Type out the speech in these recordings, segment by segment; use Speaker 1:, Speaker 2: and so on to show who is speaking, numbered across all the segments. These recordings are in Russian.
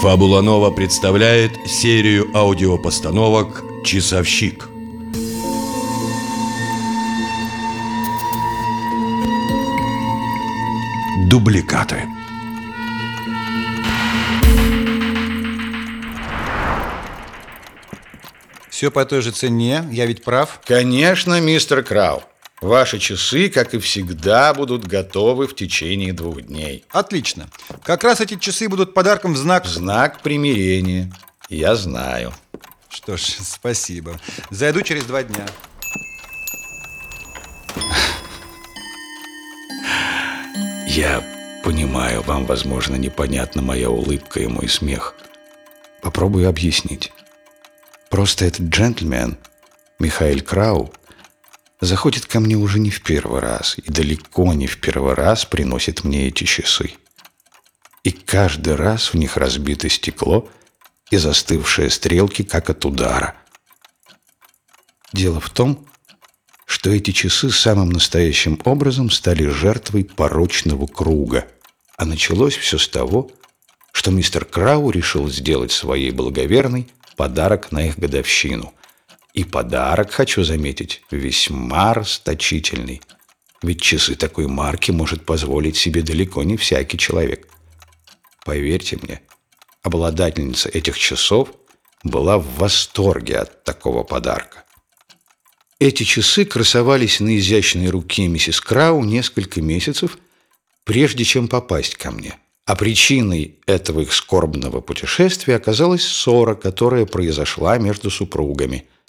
Speaker 1: Фабула Нова представляет серию аудиопостановок «Часовщик». Дубликаты
Speaker 2: Все по той же цене, я ведь прав?
Speaker 3: Конечно, мистер Крау. Ваши часы, как и всегда, будут готовы в течение двух дней.
Speaker 2: Отлично. Как раз эти часы будут подарком в знак...
Speaker 3: В знак примирения. Я знаю.
Speaker 2: Что ж, спасибо. Зайду через два дня.
Speaker 3: Я понимаю, вам, возможно, непонятна моя улыбка и мой смех. Попробую объяснить. Просто этот джентльмен, Михаил Крау, заходит ко мне уже не в первый раз и далеко не в первый раз приносит мне эти часы. И каждый раз в них разбито стекло и застывшие стрелки, как от удара. Дело в том, что эти часы самым настоящим образом стали жертвой порочного круга. А началось все с того, что мистер Крау решил сделать своей благоверной подарок на их годовщину – и подарок, хочу заметить, весьма расточительный. Ведь часы такой марки может позволить себе далеко не всякий человек. Поверьте мне, обладательница этих часов была в восторге от такого подарка. Эти часы красовались на изящной руке миссис Крау несколько месяцев, прежде чем попасть ко мне. А причиной этого их скорбного путешествия оказалась ссора, которая произошла между супругами –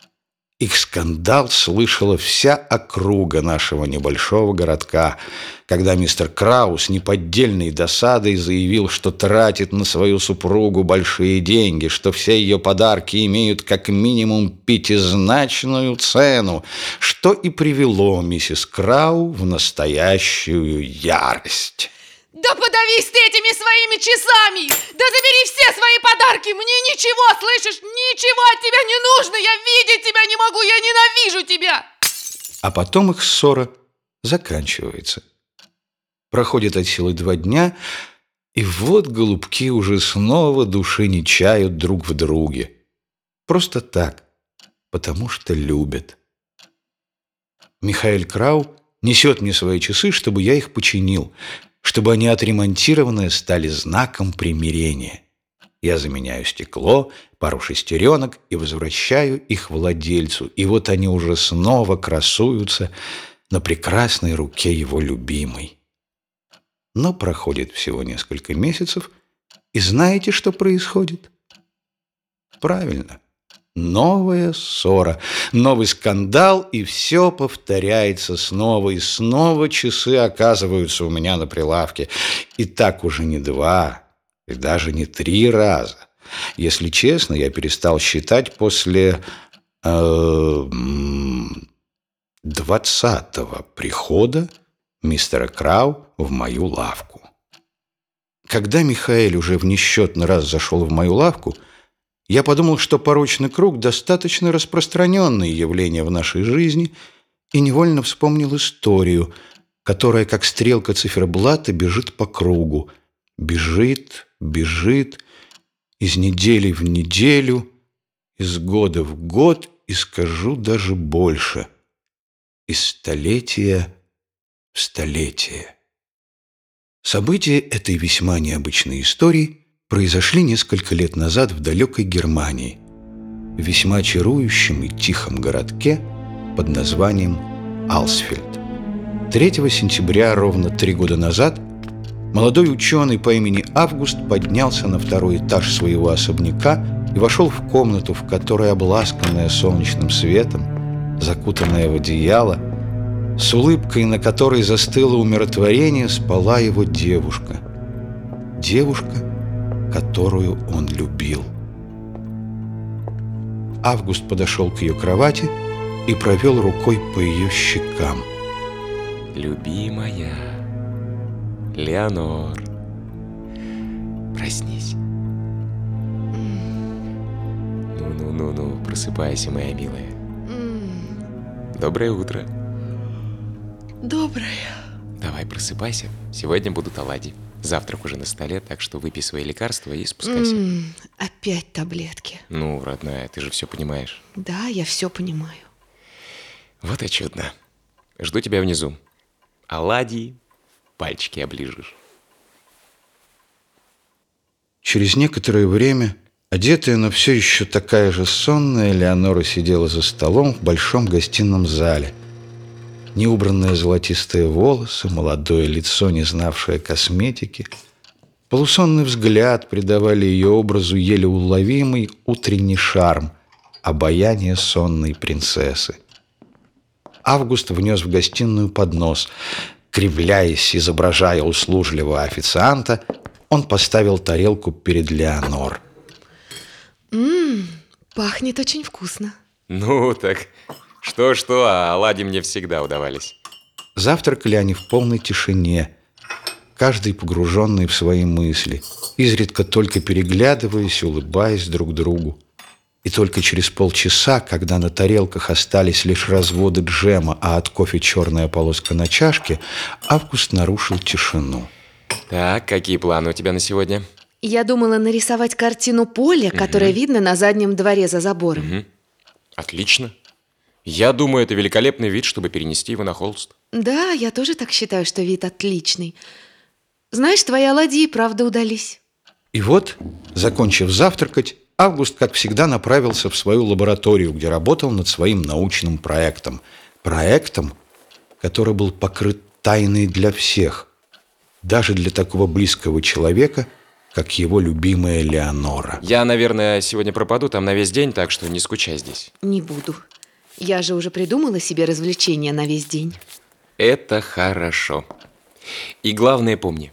Speaker 3: их скандал слышала вся округа нашего небольшого городка, когда мистер Краус неподдельной досадой заявил, что тратит на свою супругу большие деньги, что все ее подарки имеют как минимум пятизначную цену, что и привело миссис Крау в настоящую ярость.
Speaker 4: Да подавись ты этими своими часами! Да забери все свои подарки! Мне ничего, слышишь? Ничего от тебя не нужно! Я видеть тебя не могу! Я ненавижу тебя!
Speaker 3: А потом их ссора заканчивается. Проходит от силы два дня, и вот голубки уже снова души не чают друг в друге. Просто так, потому что любят. Михаил Крау несет мне свои часы, чтобы я их починил – чтобы они отремонтированные стали знаком примирения. Я заменяю стекло, пару шестеренок и возвращаю их владельцу. И вот они уже снова красуются на прекрасной руке его любимой. Но проходит всего несколько месяцев, и знаете, что происходит? Правильно. Новая ссора, новый скандал, и все повторяется снова, и снова часы оказываются у меня на прилавке. И так уже не два, и даже не три раза. Если честно, я перестал считать после э, двадцатого прихода мистера Крау в мою лавку. Когда Михаил уже в несчетный раз зашел в мою лавку – я подумал, что порочный круг – достаточно распространенное явление в нашей жизни, и невольно вспомнил историю, которая, как стрелка циферблата, бежит по кругу. Бежит, бежит, из недели в неделю, из года в год, и скажу даже больше – из столетия в столетие. События этой весьма необычной истории – произошли несколько лет назад в далекой Германии, в весьма чарующем и тихом городке под названием Алсфельд. 3 сентября, ровно три года назад, молодой ученый по имени Август поднялся на второй этаж своего особняка и вошел в комнату, в которой, обласканная солнечным светом, закутанная в одеяло, с улыбкой, на которой застыло умиротворение, спала его девушка. Девушка, которую он любил. Август подошел к ее кровати и провел рукой по ее щекам.
Speaker 5: Любимая, Леонор. Проснись. Ну-ну-ну-ну, просыпайся, моя милая. Доброе утро.
Speaker 4: Доброе.
Speaker 5: Давай, просыпайся. Сегодня будут оладьи. Завтрак уже на столе, так что выпей свои лекарства и спускайся.
Speaker 4: М, Опять таблетки.
Speaker 5: Ну, родная, ты же все понимаешь.
Speaker 4: Да, я все понимаю.
Speaker 5: Вот и чудно. Жду тебя внизу. Оладьи, пальчики оближешь.
Speaker 3: Через некоторое время, одетая, но все еще такая же сонная, Леонора сидела за столом в большом гостином зале. Неубранные золотистые волосы, молодое лицо, не знавшее косметики, полусонный взгляд придавали ее образу еле уловимый утренний шарм, обаяние сонной принцессы. Август внес в гостиную поднос. Кривляясь, изображая услужливого официанта, он поставил тарелку перед Леонор.
Speaker 4: М, Пахнет очень вкусно.
Speaker 5: Ну, так что-что, а оладьи мне всегда удавались.
Speaker 3: Завтракали они в полной тишине, каждый погруженный в свои мысли, изредка только переглядываясь, улыбаясь друг другу. И только через полчаса, когда на тарелках остались лишь разводы джема, а от кофе черная полоска на чашке, Август нарушил тишину.
Speaker 5: Так, какие планы у тебя на сегодня?
Speaker 4: Я думала нарисовать картину поля, которое видно на заднем дворе за забором.
Speaker 5: Мгм. Отлично. Я думаю, это великолепный вид, чтобы перенести его на холст.
Speaker 4: Да, я тоже так считаю, что вид отличный. Знаешь, твои оладьи и правда удались.
Speaker 3: И вот, закончив завтракать, Август, как всегда, направился в свою лабораторию, где работал над своим научным проектом. Проектом, который был покрыт тайной для всех, даже для такого близкого человека, как его любимая Леонора.
Speaker 5: Я, наверное, сегодня пропаду там на весь день, так что не скучай здесь.
Speaker 4: Не буду. Я же уже придумала себе развлечения на весь день.
Speaker 5: Это хорошо. И главное помни,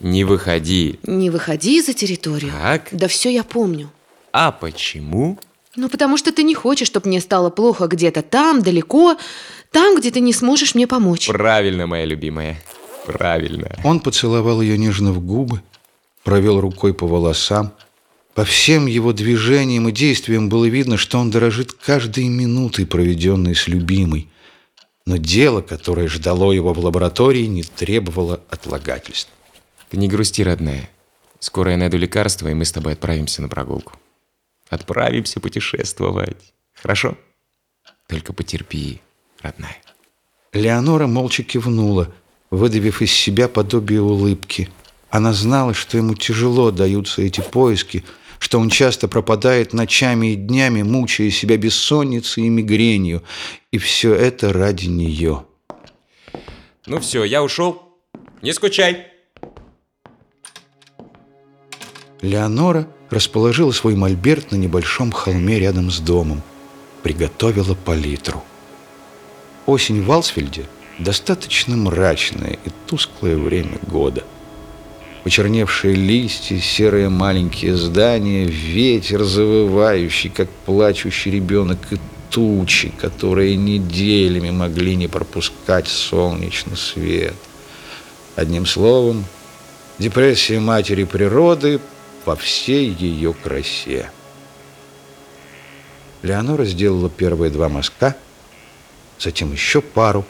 Speaker 5: не выходи.
Speaker 4: Не выходи за территорию.
Speaker 5: Так.
Speaker 4: Да все я помню.
Speaker 5: А почему?
Speaker 4: Ну, потому что ты не хочешь, чтобы мне стало плохо где-то там, далеко, там, где ты не сможешь мне помочь.
Speaker 5: Правильно, моя любимая. Правильно.
Speaker 3: Он поцеловал ее нежно в губы, провел рукой по волосам. По всем его движениям и действиям было видно, что он дорожит каждой минутой, проведенной с любимой. Но дело, которое ждало его в лаборатории, не требовало отлагательств.
Speaker 5: Ты не грусти, родная. Скоро я найду лекарство, и мы с тобой отправимся на прогулку. Отправимся путешествовать. Хорошо? Только потерпи, родная.
Speaker 3: Леонора молча кивнула, выдавив из себя подобие улыбки. Она знала, что ему тяжело даются эти поиски, что он часто пропадает ночами и днями, мучая себя бессонницей и мигренью, и все это ради нее.
Speaker 5: Ну все, я ушел. Не скучай.
Speaker 3: Леонора расположила свой мольберт на небольшом холме рядом с домом, приготовила палитру. Осень в Алсфельде достаточно мрачное и тусклое время года. Почерневшие листья, серые маленькие здания, ветер завывающий, как плачущий ребенок, и тучи, которые неделями могли не пропускать солнечный свет. Одним словом, депрессия матери природы во всей ее красе. Леонора сделала первые два мазка, затем еще пару,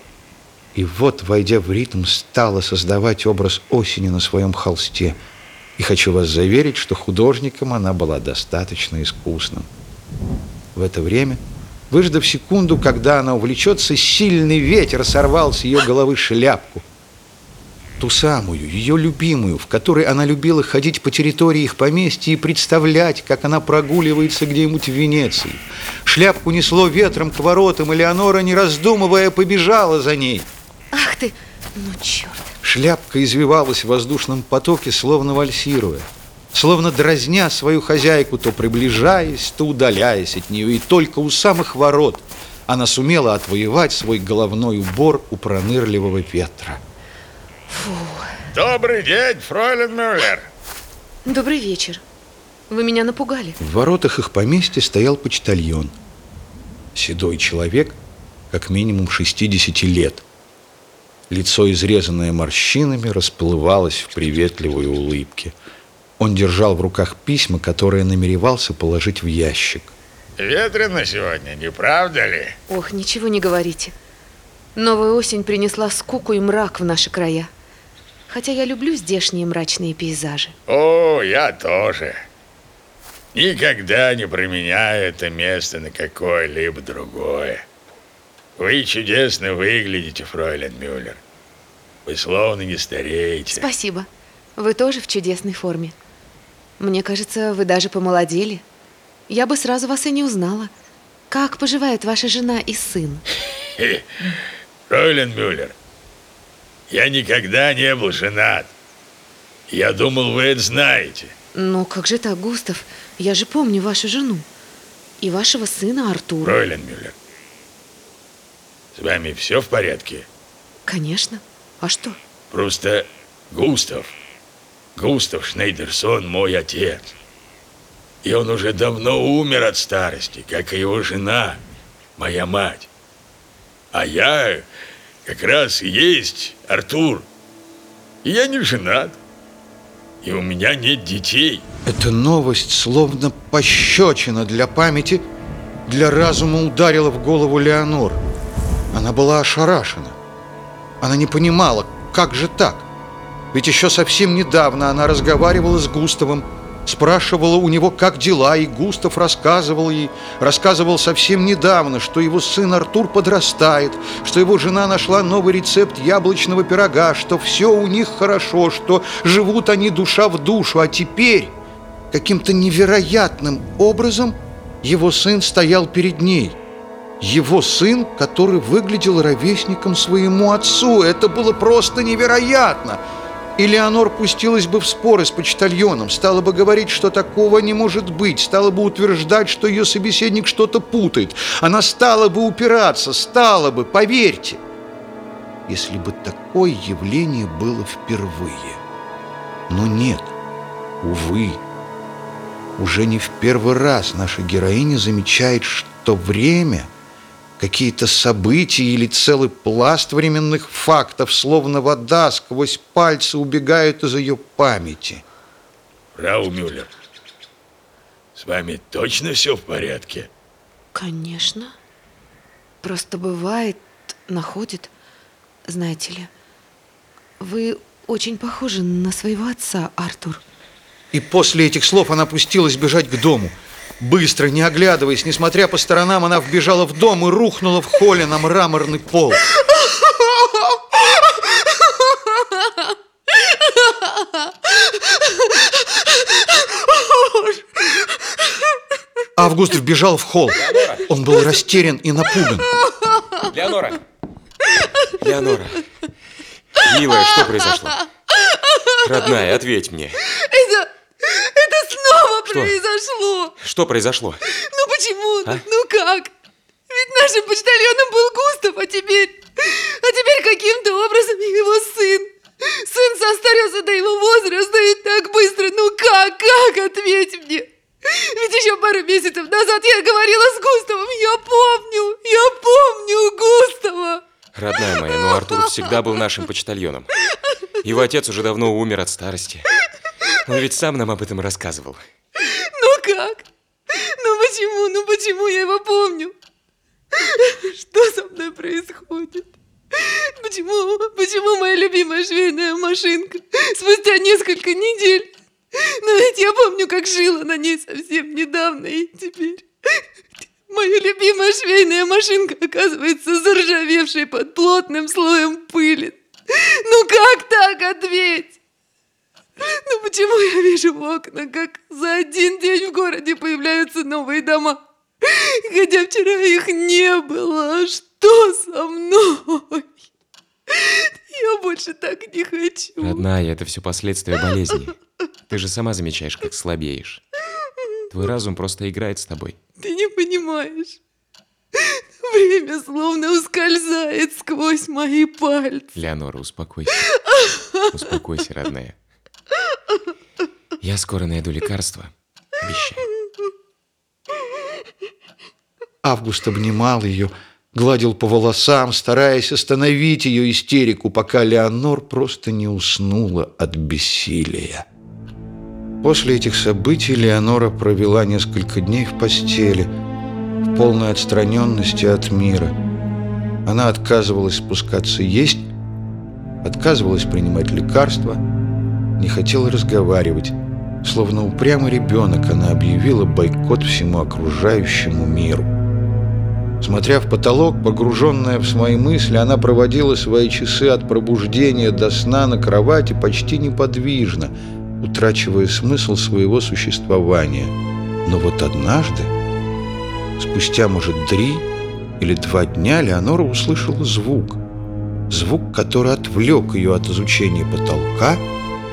Speaker 3: и вот, войдя в ритм, стала создавать образ осени на своем холсте. И хочу вас заверить, что художником она была достаточно искусным. В это время, выждав секунду, когда она увлечется, сильный ветер сорвал с ее головы шляпку. Ту самую, ее любимую, в которой она любила ходить по территории их поместья и представлять, как она прогуливается где-нибудь в Венеции. Шляпку несло ветром к воротам, и Леонора, не раздумывая, побежала за ней.
Speaker 4: Ну черт.
Speaker 3: Шляпка извивалась в воздушном потоке, словно вальсируя, словно дразня свою хозяйку, то приближаясь, то удаляясь от нее, и только у самых ворот она сумела отвоевать свой головной убор у пронырливого ветра.
Speaker 6: Добрый день, фройлен Мюллер.
Speaker 4: Добрый вечер. Вы меня напугали.
Speaker 3: В воротах их поместья стоял почтальон. Седой человек, как минимум 60 лет. Лицо, изрезанное морщинами, расплывалось в приветливой улыбке. Он держал в руках письма, которые намеревался положить в ящик.
Speaker 6: Ветрено сегодня, не правда ли?
Speaker 4: Ох, ничего не говорите. Новая осень принесла скуку и мрак в наши края. Хотя я люблю здешние мрачные пейзажи.
Speaker 6: О, я тоже. Никогда не променяю это место на какое-либо другое. Вы чудесно выглядите, фройлен Мюллер. Вы словно не стареете.
Speaker 4: Спасибо. Вы тоже в чудесной форме. Мне кажется, вы даже помолодели. Я бы сразу вас и не узнала. Как поживает ваша жена и сын?
Speaker 6: Фройлен Мюллер, я никогда не был женат. Я думал, вы это знаете.
Speaker 4: Ну, как же так, Густав? Я же помню вашу жену. И вашего сына Артура.
Speaker 6: Фройлен Мюллер, с вами все в порядке?
Speaker 4: Конечно. А что?
Speaker 6: Просто Густав, Густав Шнейдерсон мой отец. И он уже давно умер от старости, как и его жена, моя мать. А я как раз и есть Артур. И я не женат. И у меня нет детей.
Speaker 3: Эта новость, словно пощечина для памяти, для разума ударила в голову Леонор. Она была ошарашена. Она не понимала, как же так? Ведь еще совсем недавно она разговаривала с Густавом, спрашивала у него, как дела, и Густав рассказывал ей, рассказывал совсем недавно, что его сын Артур подрастает, что его жена нашла новый рецепт яблочного пирога, что все у них хорошо, что живут они душа в душу, а теперь каким-то невероятным образом его сын стоял перед ней. Его сын, который выглядел ровесником своему отцу. Это было просто невероятно. И Леонор пустилась бы в споры с почтальоном, стала бы говорить, что такого не может быть, стала бы утверждать, что ее собеседник что-то путает. Она стала бы упираться, стала бы, поверьте, если бы такое явление было впервые. Но нет, увы, уже не в первый раз наша героиня замечает, что время, какие-то события или целый пласт временных фактов, словно вода, сквозь пальцы убегают из ее памяти.
Speaker 6: Фрау Мюллер, с вами точно все в порядке?
Speaker 4: Конечно. Просто бывает, находит, знаете ли. Вы очень похожи на своего отца, Артур.
Speaker 3: И после этих слов она пустилась бежать к дому. Быстро, не оглядываясь, несмотря по сторонам, она вбежала в дом и рухнула в холле на мраморный пол. Август вбежал в холл. Он был растерян и напуган.
Speaker 5: Леонора! Леонора! Милая, что произошло? Родная, ответь мне.
Speaker 4: Это...
Speaker 5: Что?
Speaker 4: произошло.
Speaker 5: Что произошло?
Speaker 4: Ну почему?
Speaker 5: А?
Speaker 4: Ну как? Ведь нашим почтальоном был Густав, а теперь... А теперь каким-то образом его сын. Сын состарился до его возраста и так быстро. Ну как, как, ответь мне. Ведь еще пару месяцев назад я говорила с Густавом. Я помню, я помню Густава.
Speaker 5: Родная моя, но Артур всегда был нашим почтальоном. Его отец уже давно умер от старости. Он ведь сам нам об этом рассказывал.
Speaker 4: Ну как? Ну почему, ну почему я его помню? Что со мной происходит? Почему, почему моя любимая швейная машинка спустя несколько недель? Но ведь я помню, как жила на ней совсем недавно, и теперь... Моя любимая швейная машинка оказывается заржавевшей под плотным слоем пыли. Ну как так, ответь? Ну почему я вижу в окна, как за один день в городе появляются новые дома? Хотя вчера их не было. Что со мной? Я больше так не хочу.
Speaker 5: Родная, это все последствия болезни. Ты же сама замечаешь, как слабеешь. Твой разум просто играет с тобой.
Speaker 4: Ты не понимаешь. Время словно ускользает сквозь мои пальцы.
Speaker 5: Леонора, успокойся. Успокойся, родная. Я скоро найду лекарство. Обещаю.
Speaker 3: Август обнимал ее, гладил по волосам, стараясь остановить ее истерику, пока Леонор просто не уснула от бессилия. После этих событий Леонора провела несколько дней в постели, в полной отстраненности от мира. Она отказывалась спускаться есть, отказывалась принимать лекарства, не хотела разговаривать. Словно упрямый ребенок, она объявила бойкот всему окружающему миру. Смотря в потолок, погруженная в свои мысли, она проводила свои часы от пробуждения до сна на кровати почти неподвижно, утрачивая смысл своего существования. Но вот однажды, спустя, может, три или два дня, Леонора услышала звук. Звук, который отвлек ее от изучения потолка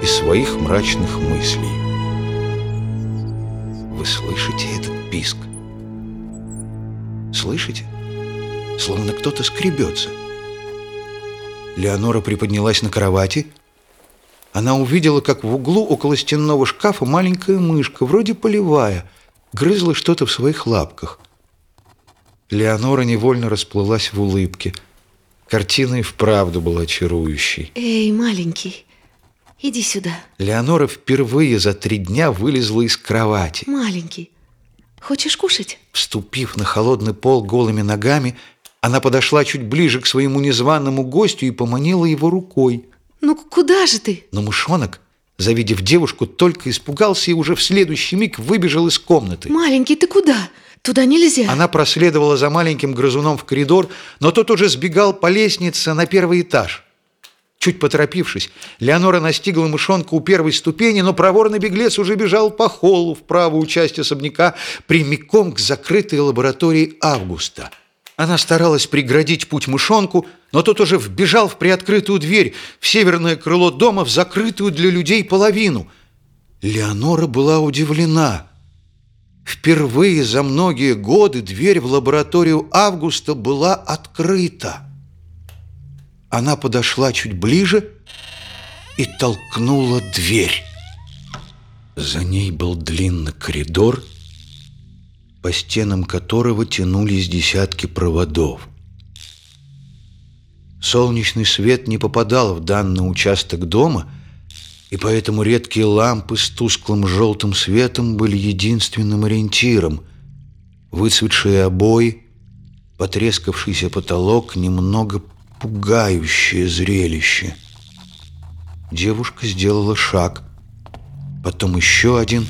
Speaker 3: и своих мрачных мыслей. Вы слышите этот писк? Слышите? Словно кто-то скребется. Леонора приподнялась на кровати. Она увидела, как в углу около стенного шкафа маленькая мышка, вроде полевая, грызла что-то в своих лапках. Леонора невольно расплылась в улыбке. Картина и вправду была чарующей.
Speaker 4: Эй, маленький, иди сюда.
Speaker 3: Леонора впервые за три дня вылезла из кровати.
Speaker 4: Маленький, хочешь кушать?
Speaker 3: Вступив на холодный пол голыми ногами, она подошла чуть ближе к своему незваному гостю и поманила его рукой.
Speaker 4: Ну куда же ты?
Speaker 3: Но мышонок, завидев девушку, только испугался и уже в следующий миг выбежал из комнаты.
Speaker 4: Маленький, ты куда? Туда нельзя.
Speaker 3: Она проследовала за маленьким грызуном в коридор, но тот уже сбегал по лестнице на первый этаж. Чуть поторопившись, Леонора настигла мышонка у первой ступени, но проворный беглец уже бежал по холлу в правую часть особняка прямиком к закрытой лаборатории Августа. Она старалась преградить путь мышонку, но тот уже вбежал в приоткрытую дверь, в северное крыло дома, в закрытую для людей половину. Леонора была удивлена. Впервые за многие годы дверь в лабораторию Августа была открыта. Она подошла чуть ближе и толкнула дверь. За ней был длинный коридор, по стенам которого тянулись десятки проводов. Солнечный свет не попадал в данный участок дома, и поэтому редкие лампы с тусклым желтым светом были единственным ориентиром. Выцветшие обои, потрескавшийся потолок, немного пугающее зрелище. Девушка сделала шаг, потом еще один,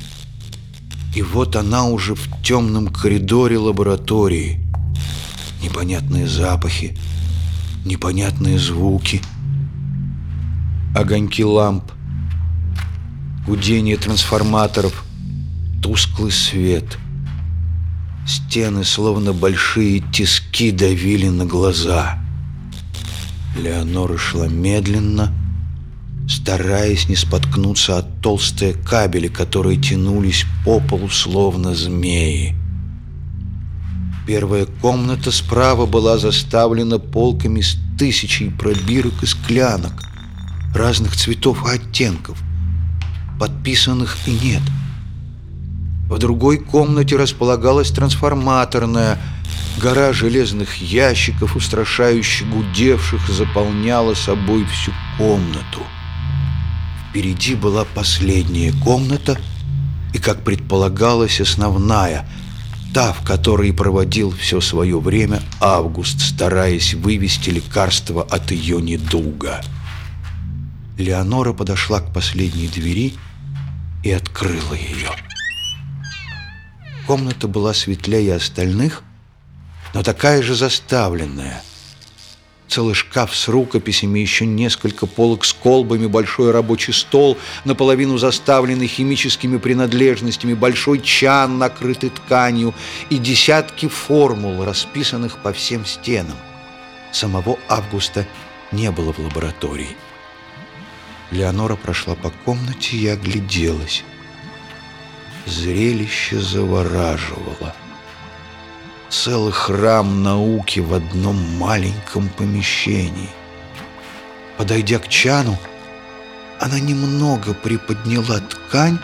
Speaker 3: и вот она уже в темном коридоре лаборатории. Непонятные запахи, непонятные звуки, огоньки ламп, гудение трансформаторов, тусклый свет. Стены, словно большие тиски, давили на глаза. Леонора шла медленно, стараясь не споткнуться от толстые кабели, которые тянулись по полу, словно змеи. Первая комната справа была заставлена полками с тысячей пробирок и склянок разных цветов и оттенков, подписанных и нет. В другой комнате располагалась трансформаторная, гора железных ящиков, устрашающе гудевших, заполняла собой всю комнату. Впереди была последняя комната и, как предполагалось, основная – та, в которой проводил все свое время Август, стараясь вывести лекарство от ее недуга. Леонора подошла к последней двери и открыла ее. Комната была светлее остальных, но такая же заставленная. Целый шкаф с рукописями, еще несколько полок с колбами, большой рабочий стол, наполовину заставленный химическими принадлежностями, большой чан, накрытый тканью, и десятки формул, расписанных по всем стенам. Самого Августа не было в лаборатории. Леонора прошла по комнате и огляделась. Зрелище завораживало. Целый храм науки в одном маленьком помещении. Подойдя к чану, она немного приподняла ткань,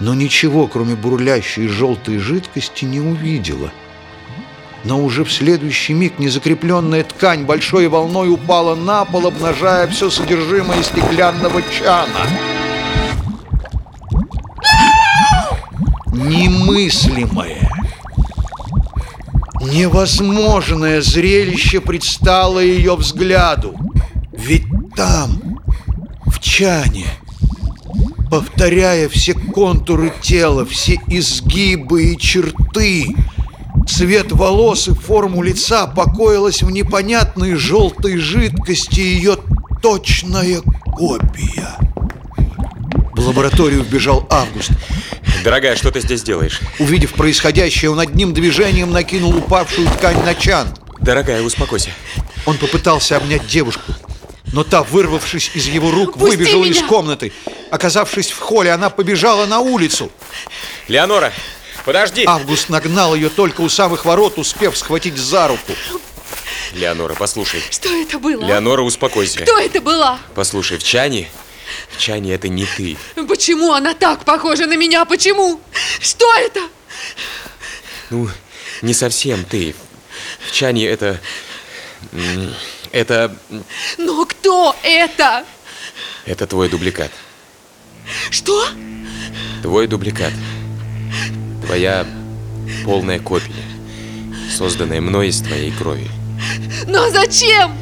Speaker 3: но ничего, кроме бурлящей желтой жидкости, не увидела. Но уже в следующий миг незакрепленная ткань большой волной упала на пол, обнажая все содержимое стеклянного чана. Немыслимое, невозможное зрелище предстало ее взгляду. Ведь там, в чане, повторяя все контуры тела, все изгибы и черты, цвет волос и форму лица покоилась в непонятной желтой жидкости ее точная копия. В лабораторию вбежал Август.
Speaker 5: Дорогая, что ты здесь делаешь?
Speaker 3: Увидев происходящее, он одним движением накинул упавшую ткань на чан.
Speaker 5: Дорогая, успокойся.
Speaker 3: Он попытался обнять девушку, но та, вырвавшись из его рук,
Speaker 4: Пусти
Speaker 3: выбежала из
Speaker 4: меня!
Speaker 3: комнаты. Оказавшись в холле, она побежала на улицу.
Speaker 5: Леонора, подожди!
Speaker 3: Август нагнал ее только у самых ворот, успев схватить за руку.
Speaker 5: Леонора, послушай.
Speaker 4: Что это было?
Speaker 5: Леонора, успокойся.
Speaker 4: Кто это была?
Speaker 5: Послушай, в чане... В чане это не ты.
Speaker 4: Почему она так похожа на меня? Почему? Что это?
Speaker 5: Ну, не совсем ты. В чане это... Это...
Speaker 4: Но кто это?
Speaker 5: Это твой дубликат.
Speaker 4: Что?
Speaker 5: Твой дубликат. Твоя полная копия. Созданная мной из твоей крови.
Speaker 4: Но зачем?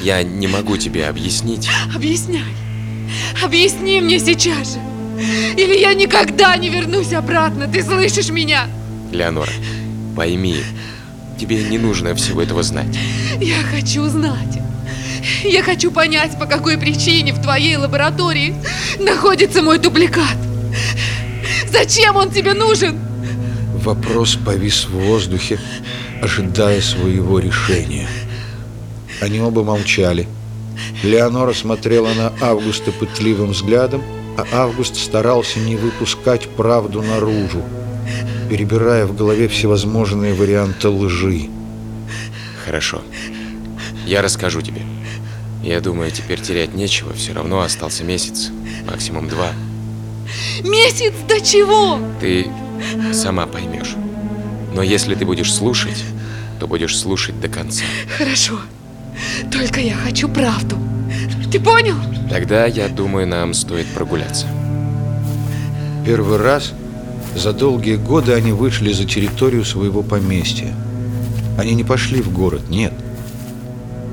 Speaker 5: Я не могу тебе объяснить.
Speaker 4: Объясняй. Объясни мне сейчас же. Или я никогда не вернусь обратно. Ты слышишь меня?
Speaker 5: Леонора, пойми, тебе не нужно всего этого знать.
Speaker 4: Я хочу знать. Я хочу понять, по какой причине в твоей лаборатории находится мой дубликат. Зачем он тебе нужен?
Speaker 3: Вопрос повис в воздухе, ожидая своего решения. Они оба молчали. Леонора смотрела на Августа пытливым взглядом, а Август старался не выпускать правду наружу, перебирая в голове всевозможные варианты лжи.
Speaker 5: Хорошо. Я расскажу тебе. Я думаю, теперь терять нечего. Все равно остался месяц, максимум два.
Speaker 4: Месяц до чего?
Speaker 5: Ты сама поймешь. Но если ты будешь слушать, то будешь слушать до конца.
Speaker 4: Хорошо. Только я хочу правду. Ты понял?
Speaker 5: Тогда, я думаю, нам стоит прогуляться.
Speaker 3: Первый раз за долгие годы они вышли за территорию своего поместья. Они не пошли в город, нет.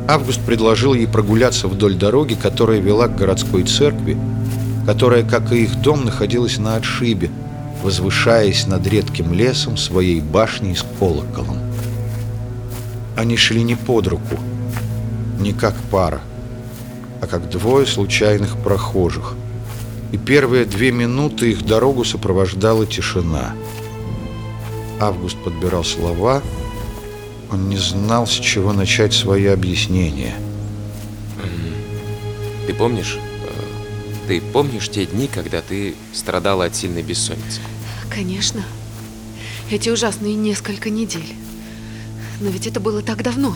Speaker 3: Август предложил ей прогуляться вдоль дороги, которая вела к городской церкви, которая, как и их дом, находилась на отшибе, возвышаясь над редким лесом своей башней с колоколом. Они шли не под руку, не как пара, а как двое случайных прохожих. И первые две минуты их дорогу сопровождала тишина. Август подбирал слова, он не знал, с чего начать свои объяснения.
Speaker 5: Ты помнишь? э, Ты помнишь те дни, когда ты страдала от сильной бессонницы?
Speaker 4: Конечно. Эти ужасные несколько недель. Но ведь это было так давно.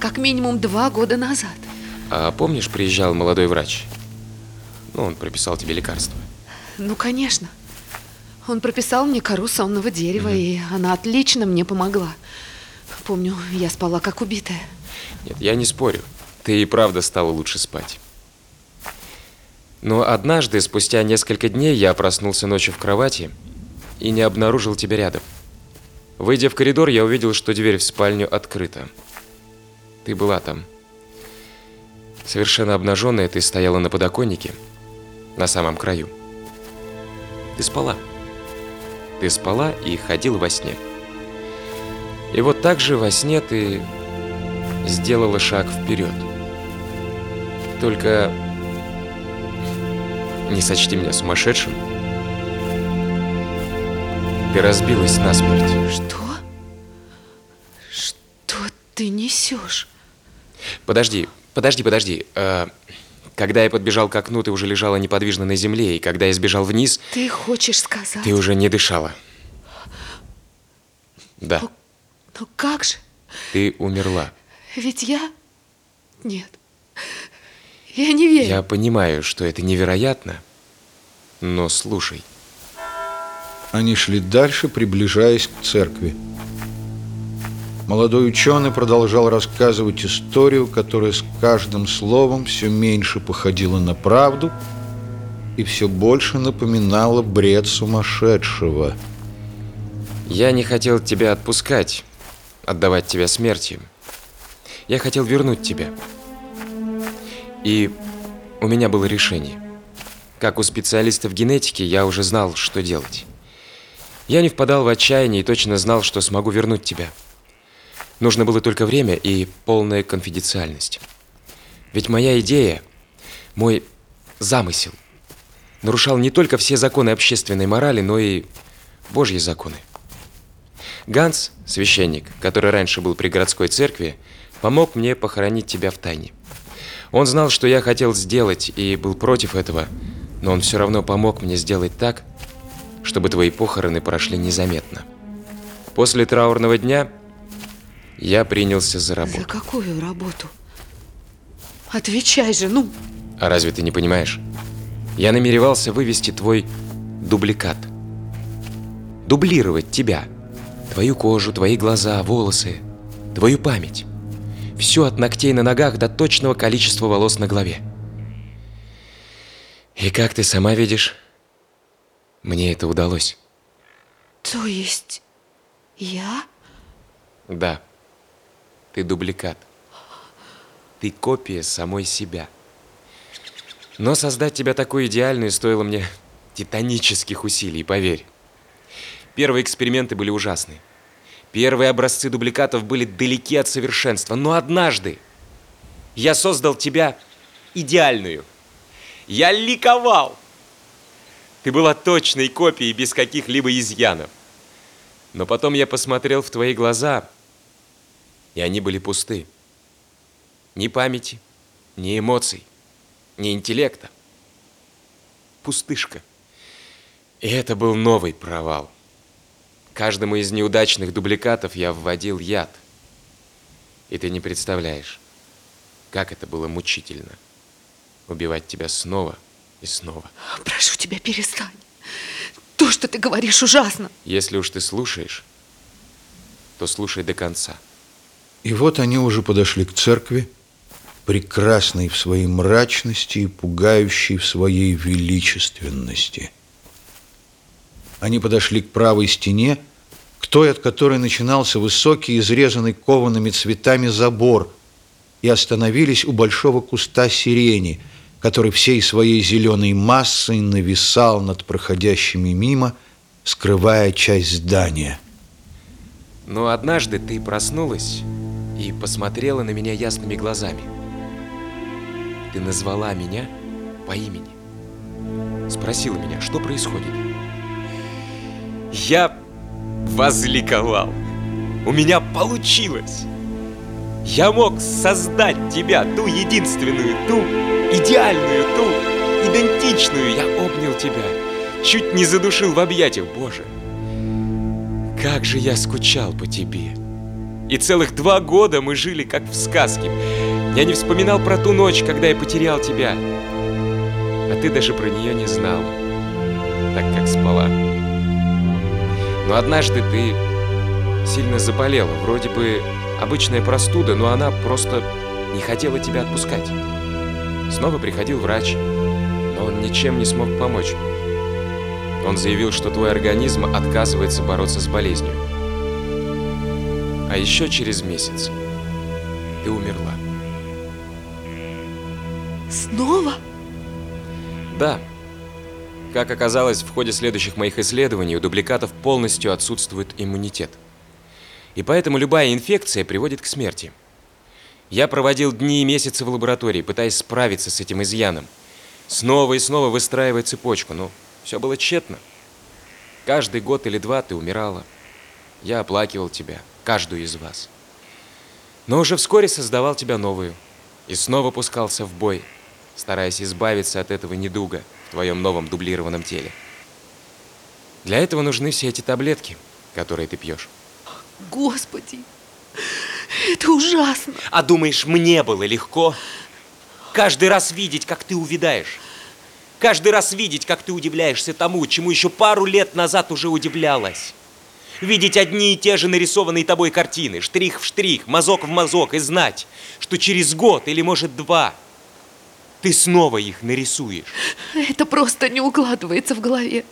Speaker 4: Как минимум два года назад.
Speaker 5: А помнишь, приезжал молодой врач? Ну, он прописал тебе лекарства.
Speaker 4: Ну, конечно. Он прописал мне кору сонного дерева, и она отлично мне помогла. Помню, я спала как убитая.
Speaker 5: Нет, я не спорю. Ты и правда стала лучше спать. Но однажды, спустя несколько дней, я проснулся ночью в кровати и не обнаружил тебя рядом. Выйдя в коридор, я увидел, что дверь в спальню открыта. Ты была там. Совершенно обнаженная, ты стояла на подоконнике, на самом краю. Ты спала. Ты спала и ходила во сне. И вот так же во сне ты сделала шаг вперед. Только не сочти меня сумасшедшим. Ты разбилась насмерть.
Speaker 4: Что? Что ты несешь?
Speaker 5: Подожди, подожди, подожди. Э, когда я подбежал к окну, ты уже лежала неподвижно на земле, и когда я сбежал вниз,
Speaker 4: Ты хочешь сказать?
Speaker 5: ты уже не дышала. Да,
Speaker 4: Ну как же?
Speaker 5: ты умерла.
Speaker 4: Ведь я... Нет. Я не верю.
Speaker 5: Я понимаю, что это невероятно, но слушай.
Speaker 3: Они шли дальше, приближаясь к церкви. Молодой ученый продолжал рассказывать историю, которая с каждым словом все меньше походила на правду и все больше напоминала бред сумасшедшего.
Speaker 5: Я не хотел тебя отпускать, отдавать тебя смерти. Я хотел вернуть тебя. И у меня было решение. Как у специалиста в генетике, я уже знал, что делать. Я не впадал в отчаяние и точно знал, что смогу вернуть тебя. Нужно было только время и полная конфиденциальность. Ведь моя идея, мой замысел, нарушал не только все законы общественной морали, но и Божьи законы. Ганс, священник, который раньше был при городской церкви, помог мне похоронить тебя в тайне. Он знал, что я хотел сделать и был против этого, но он все равно помог мне сделать так, чтобы твои похороны прошли незаметно. После траурного дня я принялся за
Speaker 4: За
Speaker 5: работу.
Speaker 4: какую работу? Отвечай же, ну.
Speaker 5: А разве ты не понимаешь? Я намеревался вывести твой дубликат. Дублировать тебя. Твою кожу, твои глаза, волосы, твою память. Все от ногтей на ногах до точного количества волос на голове. И как ты сама видишь, мне это удалось.
Speaker 4: То есть я?
Speaker 5: Да, ты дубликат. Ты копия самой себя. Но создать тебя такую идеальную стоило мне титанических усилий, поверь. Первые эксперименты были ужасны. Первые образцы дубликатов были далеки от совершенства. Но однажды я создал тебя идеальную. Я ликовал. Ты была точной копией без каких-либо изъянов. Но потом я посмотрел в твои глаза, и они были пусты. Ни памяти, ни эмоций, ни интеллекта. Пустышка. И это был новый провал. Каждому из неудачных дубликатов я вводил яд. И ты не представляешь, как это было мучительно. Убивать тебя снова и снова.
Speaker 4: Прошу тебя, перестань. То, что ты говоришь, ужасно.
Speaker 5: Если уж ты слушаешь, то слушай до конца.
Speaker 3: И вот они уже подошли к церкви, прекрасной в своей мрачности и пугающей в своей величественности. Они подошли к правой стене, к той, от которой начинался высокий, изрезанный коваными цветами забор, и остановились у большого куста сирени, который всей своей зеленой массой нависал над проходящими мимо, скрывая часть здания.
Speaker 5: Но однажды ты проснулась и посмотрела на меня ясными глазами. Ты назвала меня по имени. Спросила меня, что происходит. Я возликовал. У меня получилось. Я мог создать тебя, ту единственную, ту идеальную, ту идентичную. Я обнял тебя, чуть не задушил в объятиях, Боже. Как же я скучал по тебе. И целых два года мы жили как в сказке. Я не вспоминал про ту ночь, когда я потерял тебя. А ты даже про нее не знала, так как спала. Но однажды ты сильно заболела. Вроде бы обычная простуда, но она просто не хотела тебя отпускать. Снова приходил врач, но он ничем не смог помочь. Он заявил, что твой организм отказывается бороться с болезнью. А еще через месяц ты умерла.
Speaker 4: Снова?
Speaker 5: Да. Как оказалось, в ходе следующих моих исследований у дубликатов полностью отсутствует иммунитет. И поэтому любая инфекция приводит к смерти. Я проводил дни и месяцы в лаборатории, пытаясь справиться с этим изъяном. Снова и снова выстраивая цепочку, но все было тщетно. Каждый год или два ты умирала. Я оплакивал тебя, каждую из вас. Но уже вскоре создавал тебя новую. И снова пускался в бой, стараясь избавиться от этого недуга в твоем новом дублированном теле. Для этого нужны все эти таблетки, которые ты пьешь.
Speaker 4: Господи, это ужасно.
Speaker 5: А думаешь, мне было легко? Каждый раз видеть, как ты увядаешь. Каждый раз видеть, как ты удивляешься тому, чему еще пару лет назад уже удивлялась. Видеть одни и те же нарисованные тобой картины, штрих в штрих, мазок в мазок, и знать, что через год или, может, два ты снова их нарисуешь.
Speaker 4: Это просто не укладывается в голове.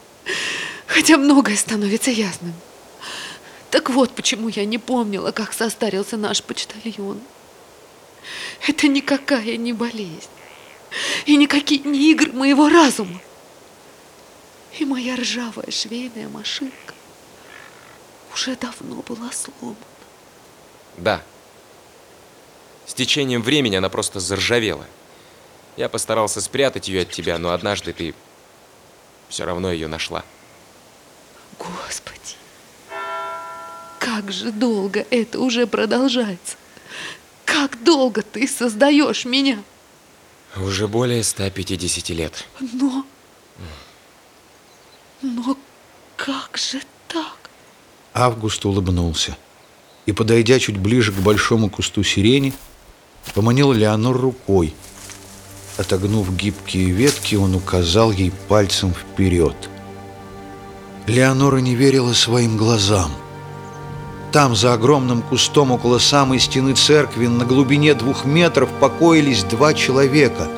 Speaker 4: Хотя многое становится ясным. Так вот, почему я не помнила, как состарился наш почтальон. Это никакая не болезнь. И никакие не игры моего разума. И моя ржавая швейная машинка уже давно была сломана.
Speaker 5: Да. С течением времени она просто заржавела. Я постарался спрятать ее от тебя, но однажды ты все равно ее нашла.
Speaker 4: Господи, как же долго это уже продолжается. Как долго ты создаешь меня.
Speaker 5: Уже более 150 лет.
Speaker 4: Но... Но как же так?
Speaker 3: Август улыбнулся и, подойдя чуть ближе к большому кусту сирени, поманил Леонор рукой. Отогнув гибкие ветки, он указал ей пальцем вперед. Леонора не верила своим глазам. Там, за огромным кустом около самой стены церкви, на глубине двух метров покоились два человека,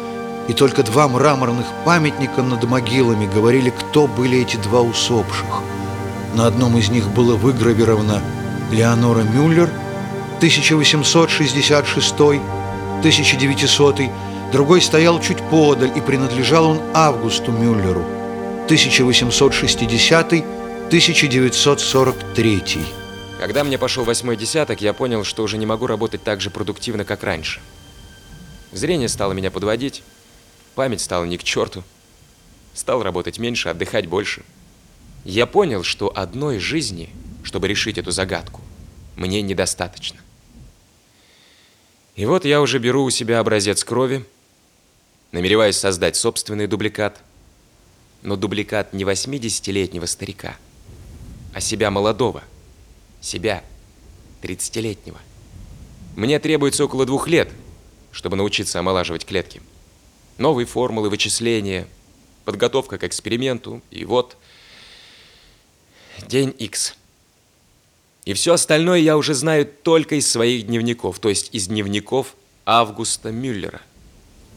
Speaker 3: и только два мраморных памятника над могилами говорили, кто были эти два усопших. На одном из них было выгравировано Леонора Мюллер, 1866-1900, другой стоял чуть подаль, и принадлежал он Августу Мюллеру, 1860-1943.
Speaker 5: Когда мне пошел восьмой десяток, я понял, что уже не могу работать так же продуктивно, как раньше. Зрение стало меня подводить, память стала не к черту. Стал работать меньше, отдыхать больше. Я понял, что одной жизни, чтобы решить эту загадку, мне недостаточно. И вот я уже беру у себя образец крови, намереваюсь создать собственный дубликат, но дубликат не 80-летнего старика, а себя молодого, себя, 30-летнего. Мне требуется около двух лет, чтобы научиться омолаживать клетки. Новые формулы вычисления, подготовка к эксперименту, и вот день X. И все остальное я уже знаю только из своих дневников, то есть из дневников Августа Мюллера,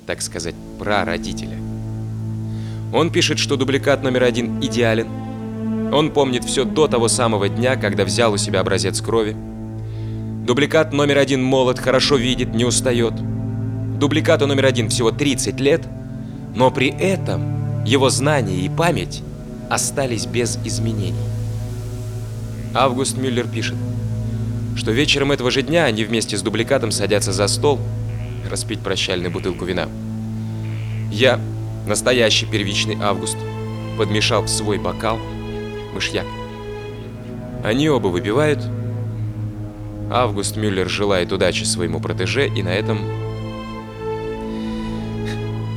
Speaker 5: так сказать, прародителя. Он пишет, что дубликат номер один идеален. Он помнит все до того самого дня, когда взял у себя образец крови. Дубликат номер один молод, хорошо видит, не устает. Дубликату номер один всего 30 лет, но при этом его знания и память остались без изменений. Август Мюллер пишет, что вечером этого же дня они вместе с дубликатом садятся за стол распить прощальную бутылку вина. Я, настоящий первичный Август, подмешал в свой бокал мышьяк. Они оба выпивают. Август Мюллер желает удачи своему протеже, и на этом...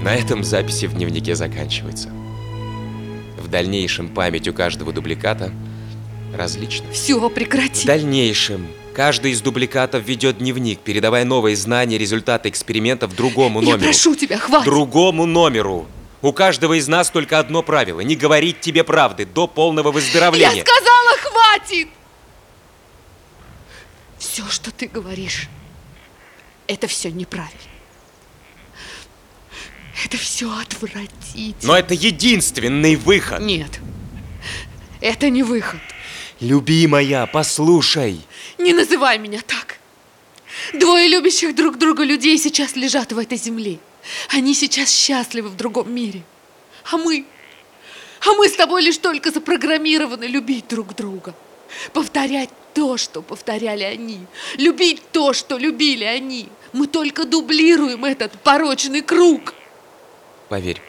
Speaker 5: На этом записи в дневнике заканчиваются. В дальнейшем память у каждого дубликата различна.
Speaker 4: Все,
Speaker 5: В
Speaker 4: прекрати.
Speaker 5: дальнейшем каждый из дубликатов ведет дневник, передавая новые знания, результаты экспериментов другому
Speaker 4: Я
Speaker 5: номеру.
Speaker 4: прошу тебя, хватит.
Speaker 5: Другому номеру. У каждого из нас только одно правило – не говорить тебе правды до полного
Speaker 4: Я
Speaker 5: выздоровления.
Speaker 4: сказала, хватит! Все, что ты говоришь, это все неправильно. Это все отвратительно.
Speaker 5: Но это единственный выход.
Speaker 4: Нет, это не выход.
Speaker 5: Любимая, послушай.
Speaker 4: Не называй меня так. Двое любящих друг друга людей сейчас лежат в этой земле. Они сейчас счастливы в другом мире. А мы? А мы с тобой лишь только запрограммированы любить друг друга. Повторять то, что повторяли они. Любить то, что любили они. Мы только дублируем этот порочный круг.
Speaker 5: Поверь,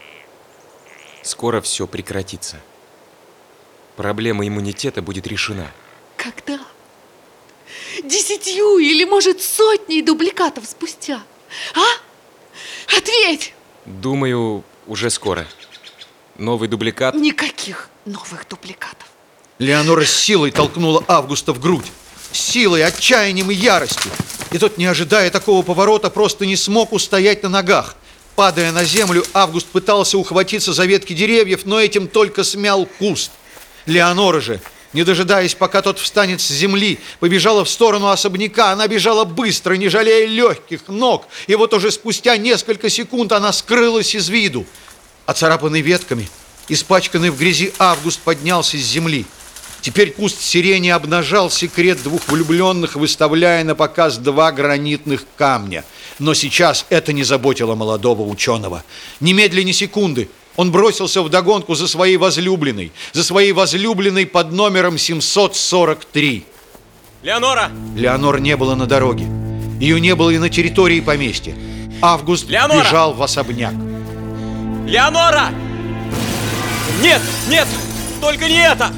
Speaker 5: скоро все прекратится. Проблема иммунитета будет решена.
Speaker 4: Когда? Десятью или, может, сотней дубликатов спустя? А? Ответь!
Speaker 5: Думаю, уже скоро. Новый дубликат
Speaker 4: Никаких новых дубликатов.
Speaker 3: Леонора с силой толкнула Августа в грудь. Силой, отчаянием и яростью. И тот, не ожидая такого поворота, просто не смог устоять на ногах. Падая на землю, Август пытался ухватиться за ветки деревьев, но этим только смял куст. Леонора же, Не дожидаясь, пока тот встанет с земли, побежала в сторону особняка. Она бежала быстро, не жалея легких ног. И вот уже спустя несколько секунд она скрылась из виду. Оцарапанный ветками, испачканный в грязи Август поднялся с земли. Теперь куст сирени обнажал секрет двух влюбленных, выставляя на показ два гранитных камня. Но сейчас это не заботило молодого ученого. Немедленно секунды. Он бросился в догонку за своей возлюбленной, за своей возлюбленной под номером 743.
Speaker 5: Леонора!
Speaker 3: Леонор не было на дороге. Ее не было и на территории поместья. Август
Speaker 5: Леонора!
Speaker 3: бежал в особняк.
Speaker 5: Леонора! Нет, нет, только не это!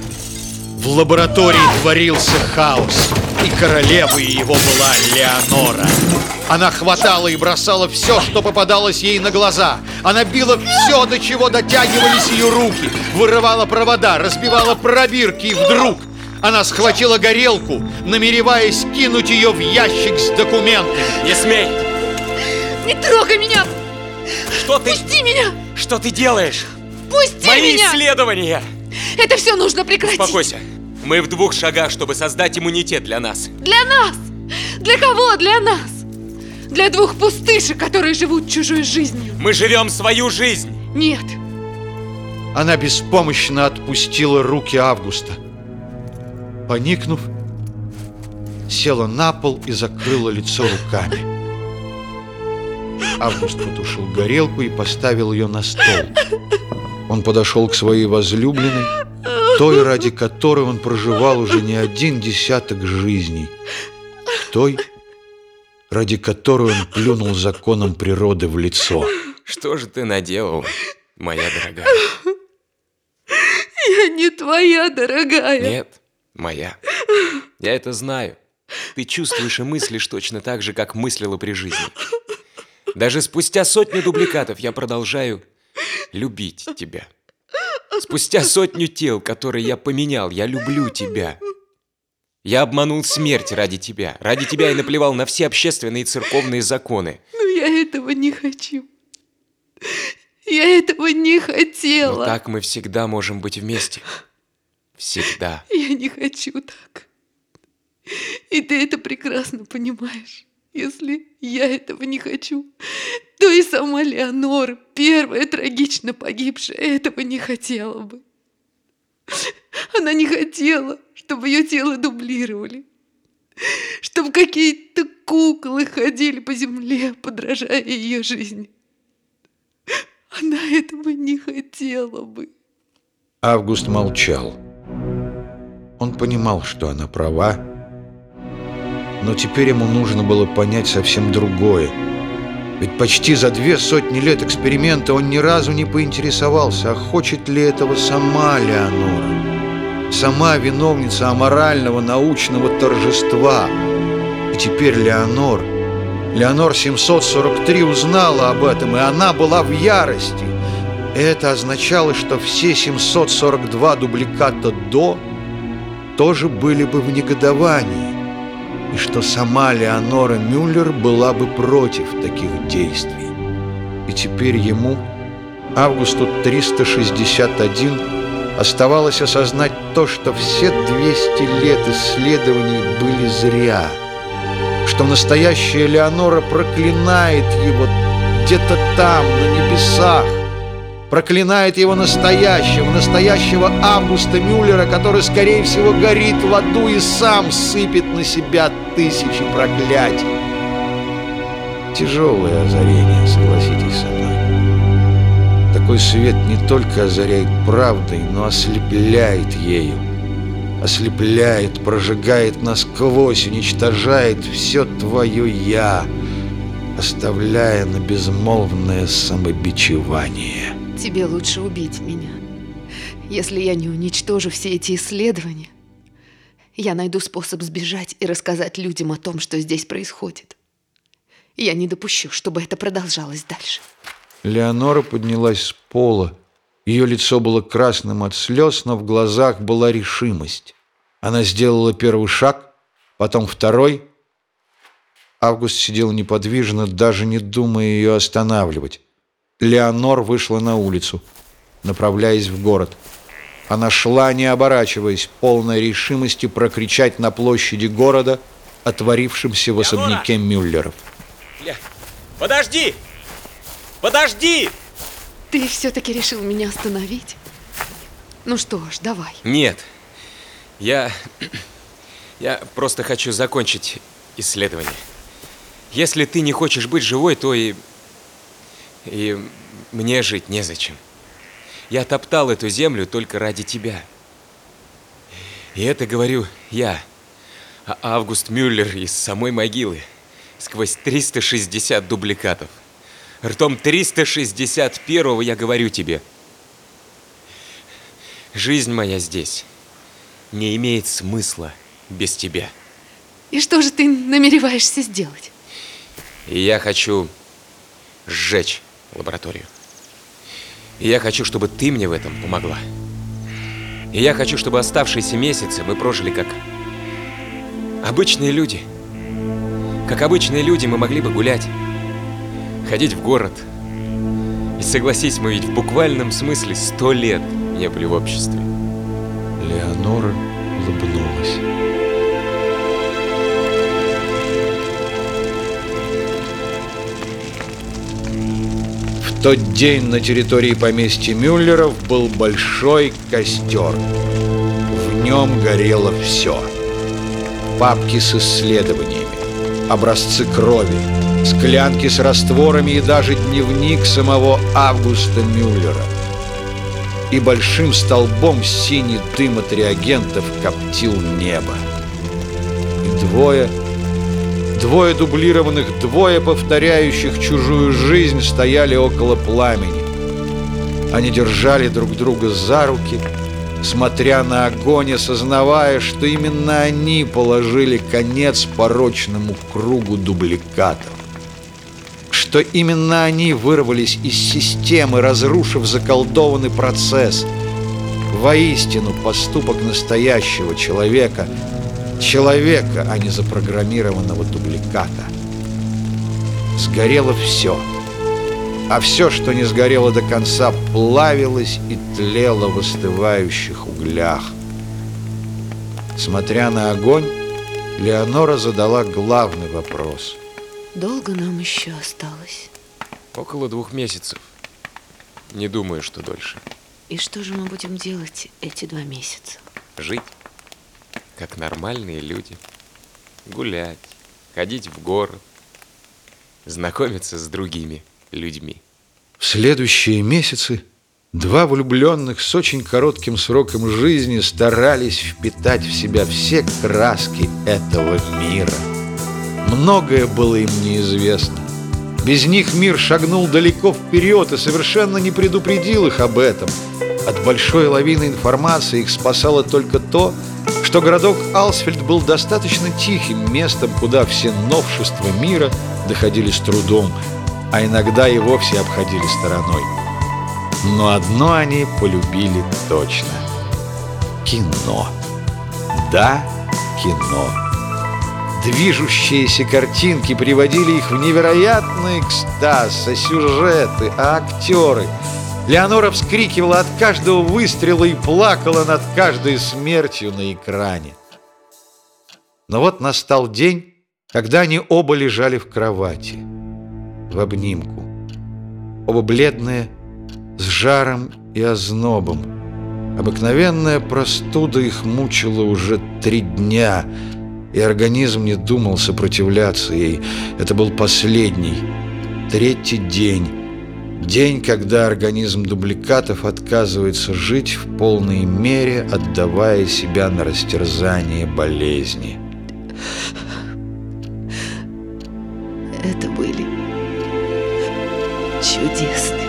Speaker 3: В лаборатории творился хаос, и королевой его была Леонора. Она хватала и бросала все, что попадалось ей на глаза. Она била все, до чего дотягивались ее руки, вырывала провода, разбивала пробирки, и вдруг она схватила горелку, намереваясь кинуть ее в ящик с документами.
Speaker 5: Не смей!
Speaker 4: Не трогай меня!
Speaker 5: Что ты...
Speaker 4: Пусти меня!
Speaker 5: Что ты делаешь?
Speaker 4: Пусти
Speaker 5: Мои
Speaker 4: меня!
Speaker 5: исследования!
Speaker 4: Это все нужно прекратить!
Speaker 5: Успокойся. Мы в двух шагах, чтобы создать иммунитет для нас.
Speaker 4: Для нас! Для кого? Для нас! Для двух пустышек, которые живут чужой жизнью.
Speaker 5: Мы живем свою жизнь.
Speaker 4: Нет,
Speaker 3: Она беспомощно отпустила руки Августа. Поникнув, села на пол и закрыла лицо руками. Август потушил горелку и поставил ее на стол. Он подошел к своей возлюбленной, той, ради которой он проживал уже не один десяток жизней, той, ради которой он плюнул законом природы в лицо.
Speaker 5: Что же ты наделал, моя дорогая?
Speaker 4: я не твоя, дорогая.
Speaker 5: Нет, моя. Я это знаю. Ты чувствуешь и мыслишь точно так же, как мыслила при жизни. Даже спустя сотню дубликатов я продолжаю любить тебя. Спустя сотню тел, которые я поменял, я люблю тебя. Я обманул смерть ради тебя. Ради тебя и наплевал на все общественные и церковные законы.
Speaker 4: Но я этого не хочу. Я этого не
Speaker 5: Но
Speaker 4: хотела.
Speaker 5: так мы всегда можем быть вместе. Всегда.
Speaker 4: Я не хочу так. И ты это прекрасно понимаешь. Если я этого не хочу, то и сама Леонор, первая трагично погибшая, этого не хотела бы. Она не хотела, чтобы ее тело дублировали. Чтобы какие-то куклы ходили по земле, подражая ее жизни. Она этого не хотела бы.
Speaker 3: Август молчал. Он понимал, что она права, но теперь ему нужно было понять совсем другое. Ведь почти за две сотни лет эксперимента он ни разу не поинтересовался, а хочет ли этого сама Леонора. Сама виновница аморального научного торжества. И теперь Леонор, Леонор 743 узнала об этом, и она была в ярости. Это означало, что все 742 дубликата «до» тоже были бы в негодовании, и что сама Леонора Мюллер была бы против таких действий. И теперь ему, Августу 361, оставалось осознать то, что все 200 лет исследований были зря, что настоящая Леонора проклинает его где-то там, на небесах, проклинает его настоящего, настоящего Августа Мюллера, который, скорее всего, горит в аду и сам сыпет на себя тысячи проклятий. Тяжелое озарение, согласитесь со мной. Такой свет не только озаряет правдой, но ослепляет ею. Ослепляет, прожигает насквозь, уничтожает все твое «я», оставляя на безмолвное самобичевание.
Speaker 4: Тебе лучше убить меня. Если я не уничтожу все эти исследования, я найду способ сбежать и рассказать людям о том, что здесь происходит. Я не допущу, чтобы это продолжалось дальше.
Speaker 3: Леонора поднялась с пола. Ее лицо было красным от слез, но в глазах была решимость. Она сделала первый шаг, потом второй. Август сидел неподвижно, даже не думая ее останавливать. Леонор вышла на улицу, направляясь в город. Она шла, не оборачиваясь, полной решимости прокричать на площади города, отворившемся в особняке Мюллеров.
Speaker 5: Ля, подожди! Подожди!
Speaker 4: Ты все-таки решил меня остановить? Ну что ж, давай.
Speaker 5: Нет. Я... Я просто хочу закончить исследование. Если ты не хочешь быть живой, то и... И мне жить незачем. Я топтал эту землю только ради тебя. И это говорю я, а Август Мюллер из самой могилы, сквозь 360 дубликатов. Ртом 361 я говорю тебе. Жизнь моя здесь не имеет смысла без тебя.
Speaker 4: И что же ты намереваешься сделать?
Speaker 5: И я хочу сжечь лабораторию. И я хочу, чтобы ты мне в этом помогла. И я хочу, чтобы оставшиеся месяцы мы прожили как обычные люди. Как обычные люди мы могли бы гулять, ходить в город. И согласись, мы ведь в буквальном смысле сто лет не были в обществе.
Speaker 3: Леонора улыбнулась. Тот день на территории поместья Мюллеров был большой костер. В нем горело все. Папки с исследованиями, образцы крови, склянки с растворами и даже дневник самого Августа Мюллера. И большим столбом синий дым от реагентов коптил небо. И двое, двое дублированных, двое повторяющих чужую жизнь стояли около пламени. Они держали друг друга за руки, смотря на огонь, осознавая, что именно они положили конец порочному кругу дубликатов что именно они вырвались из системы, разрушив заколдованный процесс. Воистину, поступок настоящего человека, человека, а не запрограммированного дубликата. Сгорело все. А все, что не сгорело до конца, плавилось и тлело в остывающих углях. Смотря на огонь, Леонора задала главный вопрос –
Speaker 4: Долго нам еще осталось?
Speaker 5: Около двух месяцев. Не думаю, что дольше.
Speaker 4: И что же мы будем делать эти два месяца?
Speaker 5: Жить, как нормальные люди. Гулять, ходить в город, знакомиться с другими людьми.
Speaker 3: В следующие месяцы два влюбленных с очень коротким сроком жизни старались впитать в себя все краски этого мира – Многое было им неизвестно. Без них мир шагнул далеко вперед и совершенно не предупредил их об этом. От большой лавины информации их спасало только то, что городок Алсфельд был достаточно тихим местом, куда все новшества мира доходили с трудом, а иногда и вовсе обходили стороной. Но одно они полюбили точно – кино. Да, кино. Движущиеся картинки приводили их в невероятный экстаз, а сюжеты, а актеры. Леонора вскрикивала от каждого выстрела и плакала над каждой смертью на экране. Но вот настал день, когда они оба лежали в кровати, в обнимку. Оба бледные, с жаром и ознобом. Обыкновенная простуда их мучила уже три дня — и организм не думал сопротивляться ей. Это был последний, третий день. День, когда организм дубликатов отказывается жить в полной мере, отдавая себя на растерзание болезни.
Speaker 4: Это были чудесные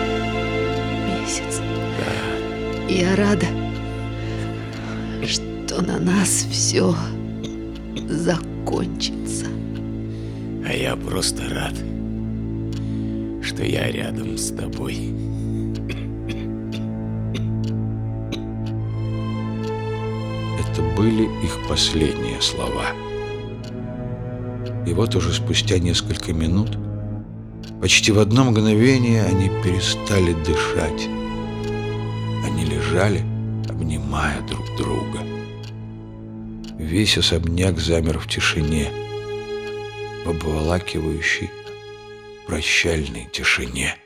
Speaker 4: месяцы. Я рада, что на нас все закончится.
Speaker 6: А я просто рад, что я рядом с тобой.
Speaker 3: Это были их последние слова. И вот уже спустя несколько минут, почти в одно мгновение они перестали дышать. Они лежали, обнимая друг друга. Весь особняк замер в тишине, в обволакивающей прощальной тишине.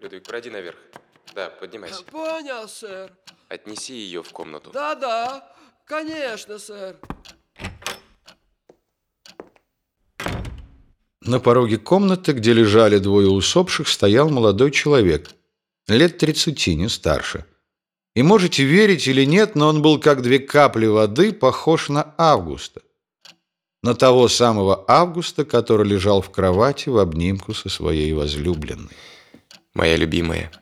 Speaker 5: Людвиг, пройди наверх. Да, поднимайся.
Speaker 7: Понял, сэр.
Speaker 5: Отнеси ее в комнату.
Speaker 7: Да-да, конечно, сэр.
Speaker 3: На пороге комнаты, где лежали двое усопших, стоял молодой человек. Лет тридцати, не старше. И можете верить или нет, но он был как две капли воды, похож на Августа. На того самого Августа, который лежал в кровати в обнимку со своей возлюбленной.
Speaker 5: Моя любимая.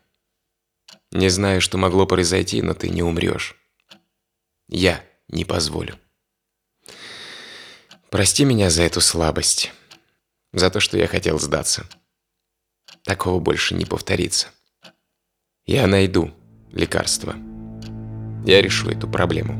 Speaker 5: Не знаю, что могло произойти, но ты не умрешь. Я не позволю. Прости меня за эту слабость. За то, что я хотел сдаться. Такого больше не повторится. Я найду лекарство. Я решу эту проблему.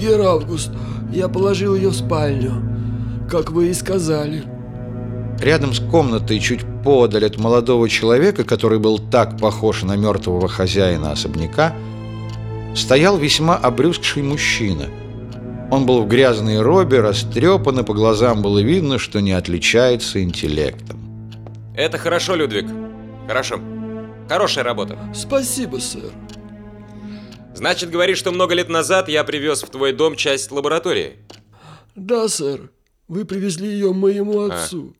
Speaker 7: Гер Август, я положил ее в спальню, как вы и сказали.
Speaker 3: Рядом с комнатой, чуть подаль от молодого человека, который был так похож на мертвого хозяина особняка, стоял весьма обрюзгший мужчина. Он был в грязной робе, растрепан, и по глазам было видно, что не отличается интеллектом.
Speaker 5: Это хорошо, Людвиг. Хорошо. Хорошая работа.
Speaker 7: Спасибо, сэр.
Speaker 5: Значит, говоришь, что много лет назад я привез в твой дом часть лаборатории?
Speaker 7: Да, сэр. Вы привезли ее моему отцу.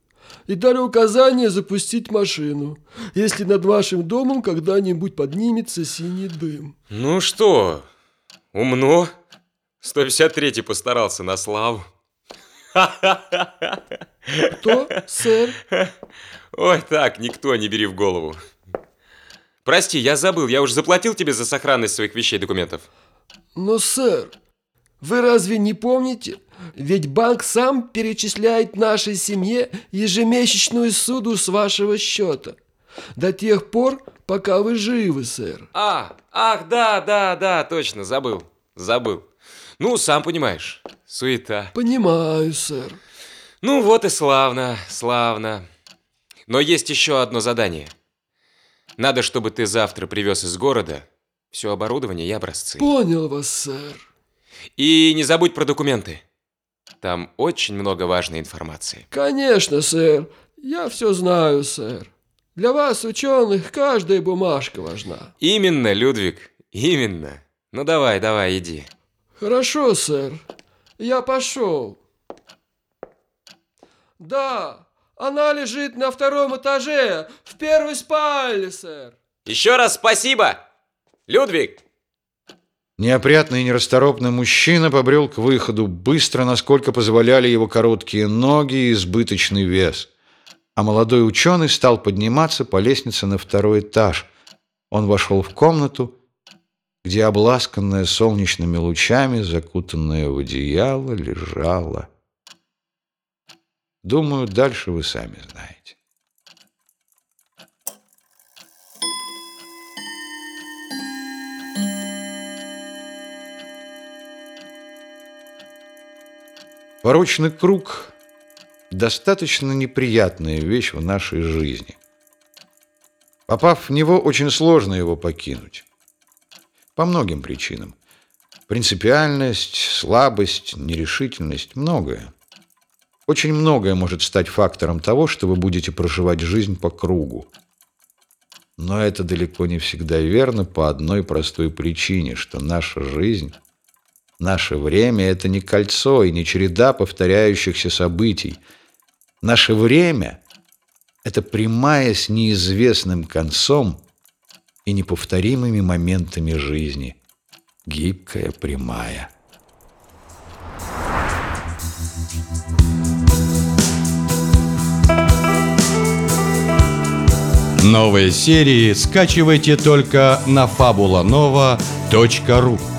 Speaker 7: И дали указание запустить машину, если над вашим домом когда-нибудь поднимется синий дым.
Speaker 5: Ну что, умно. 153 постарался на славу.
Speaker 7: Кто, сэр?
Speaker 5: Ой, так, никто не бери в голову. Прости, я забыл, я уже заплатил тебе за сохранность своих вещей и документов.
Speaker 7: Но, сэр, вы разве не помните? Ведь банк сам перечисляет нашей семье ежемесячную суду с вашего счета. До тех пор, пока вы живы, сэр.
Speaker 5: А, ах, да, да, да, точно, забыл, забыл. Ну, сам понимаешь, суета.
Speaker 7: Понимаю, сэр.
Speaker 5: Ну вот и славно, славно. Но есть еще одно задание. Надо, чтобы ты завтра привез из города все оборудование и образцы.
Speaker 7: Понял вас, сэр.
Speaker 5: И не забудь про документы. Там очень много важной информации.
Speaker 7: Конечно, сэр. Я все знаю, сэр. Для вас, ученых, каждая бумажка важна.
Speaker 5: Именно, Людвиг, именно. Ну давай, давай, иди.
Speaker 7: Хорошо, сэр. Я пошел. Да, она лежит на втором этаже, в первой спальне, сэр.
Speaker 5: Еще раз спасибо, Людвиг.
Speaker 3: Неопрятный и нерасторопный мужчина побрел к выходу быстро, насколько позволяли его короткие ноги и избыточный вес. А молодой ученый стал подниматься по лестнице на второй этаж. Он вошел в комнату, где обласканная солнечными лучами, закутанная в одеяло, лежала. Думаю, дальше вы сами знаете. Порочный круг – достаточно неприятная вещь в нашей жизни. Попав в него, очень сложно его покинуть. По многим причинам. Принципиальность, слабость, нерешительность – многое. Очень многое может стать фактором того, что вы будете проживать жизнь по кругу. Но это далеко не всегда верно по одной простой причине, что наша жизнь – Наше время – это не кольцо и не череда повторяющихся событий. Наше время – это прямая с неизвестным концом и неповторимыми моментами жизни. Гибкая прямая.
Speaker 1: Новые серии скачивайте только на fabulanova.ru